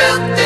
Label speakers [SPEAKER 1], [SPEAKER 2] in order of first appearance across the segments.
[SPEAKER 1] remember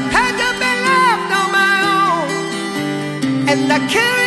[SPEAKER 1] I've had to be left on my own, and I can't.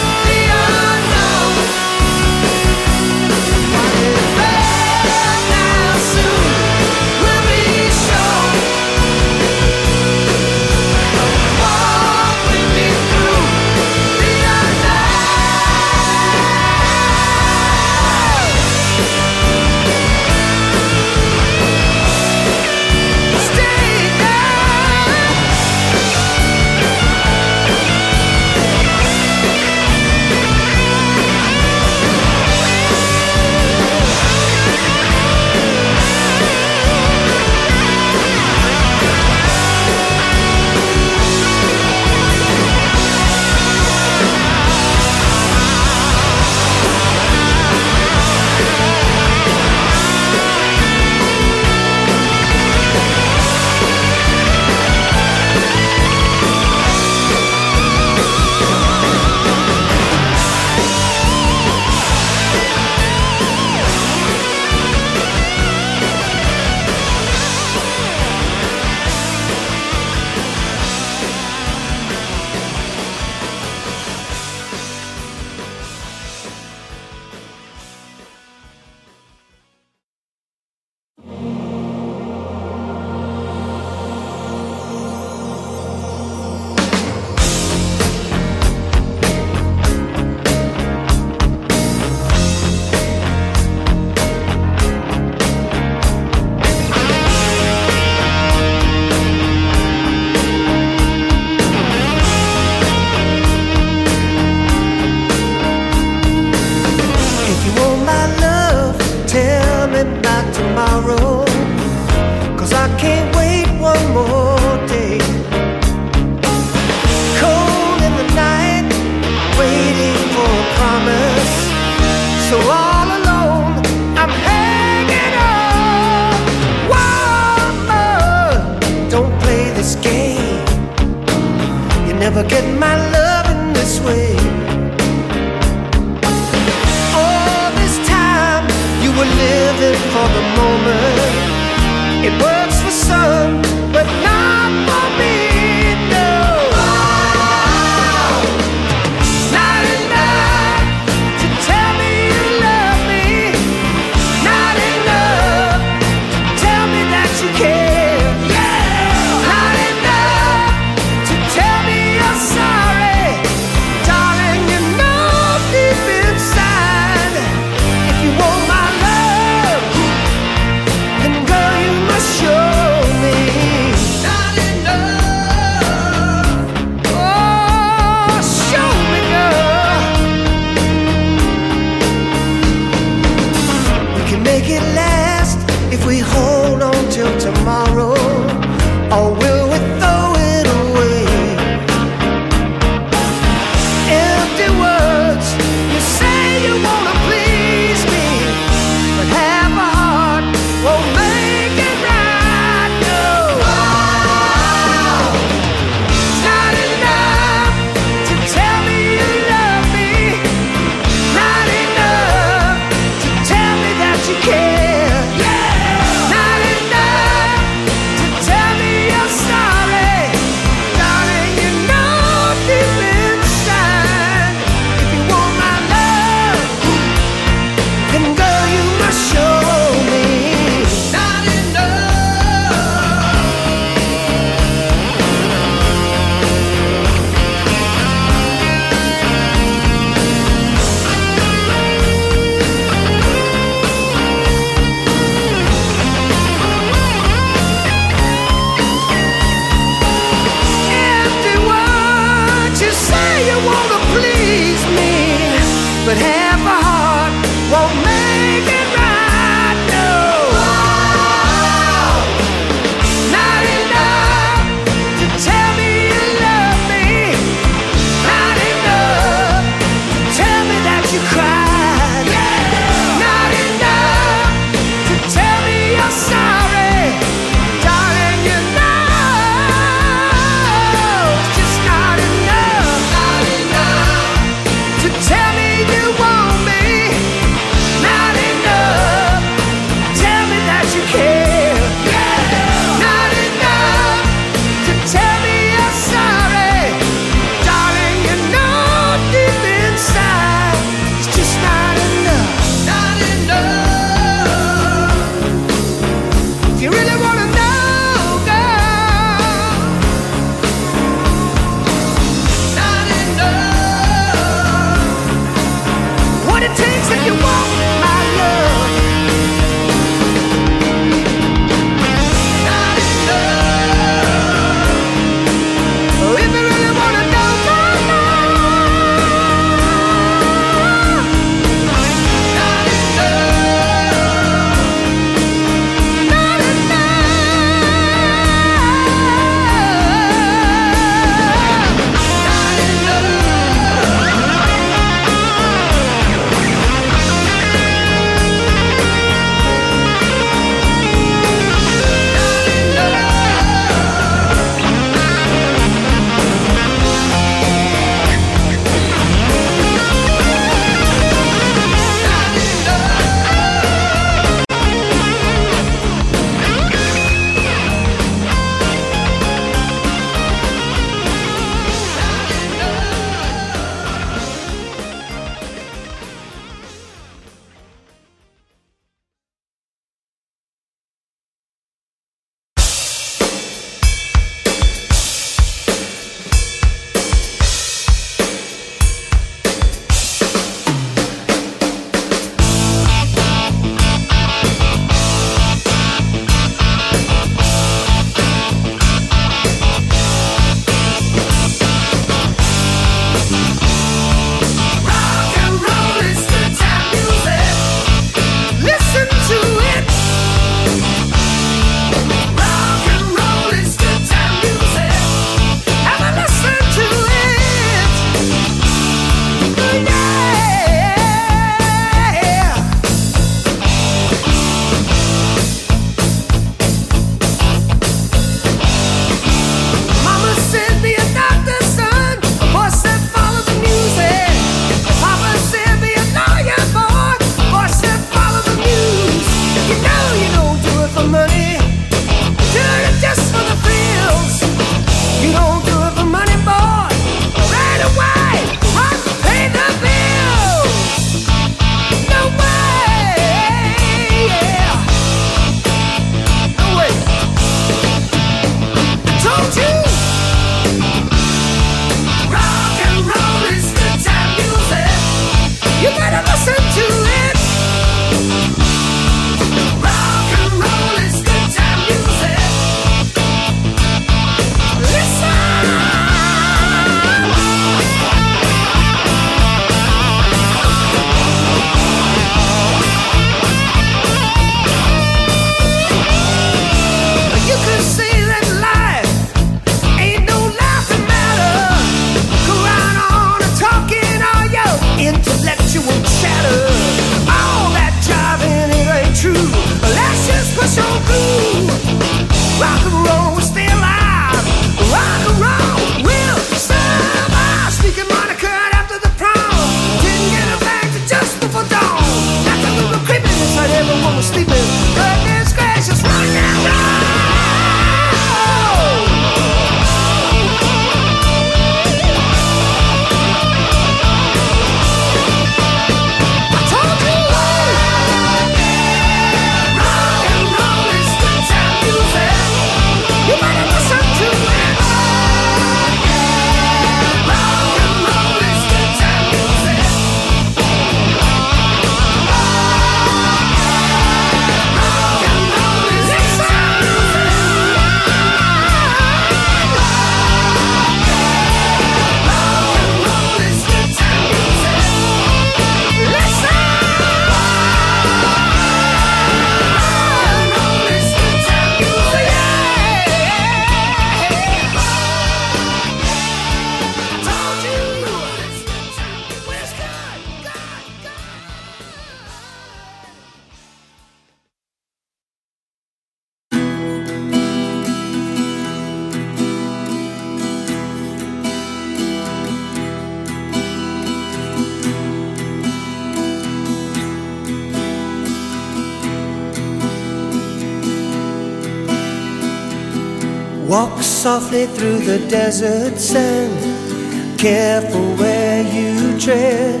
[SPEAKER 1] Softly through the desert sand, careful where you tread.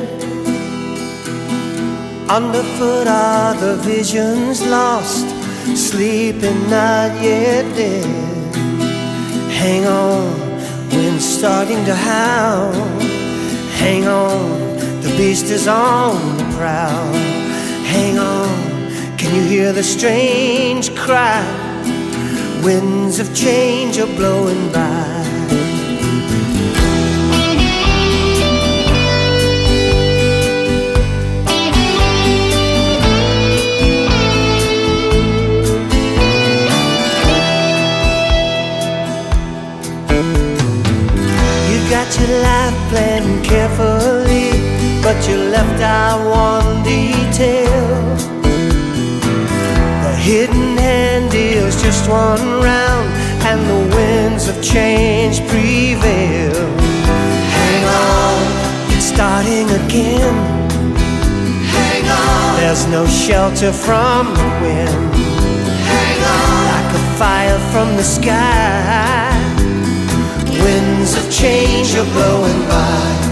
[SPEAKER 1] Underfoot are the visions lost, sleeping not yet dead. Hang on, wind's starting to howl. Hang on, the beast is on the prowl. Hang on, can you hear the strange cry? Winds of change are blowing by. You got your life planned carefully, but you left out one detail. One round, and the winds of change prevail. Hang on, it's starting again. Hang on, there's no shelter from the wind. Hang on, like a fire from the sky. Winds of change are blowing by.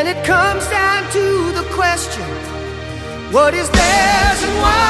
[SPEAKER 1] And it comes down to the question what is theirs and why?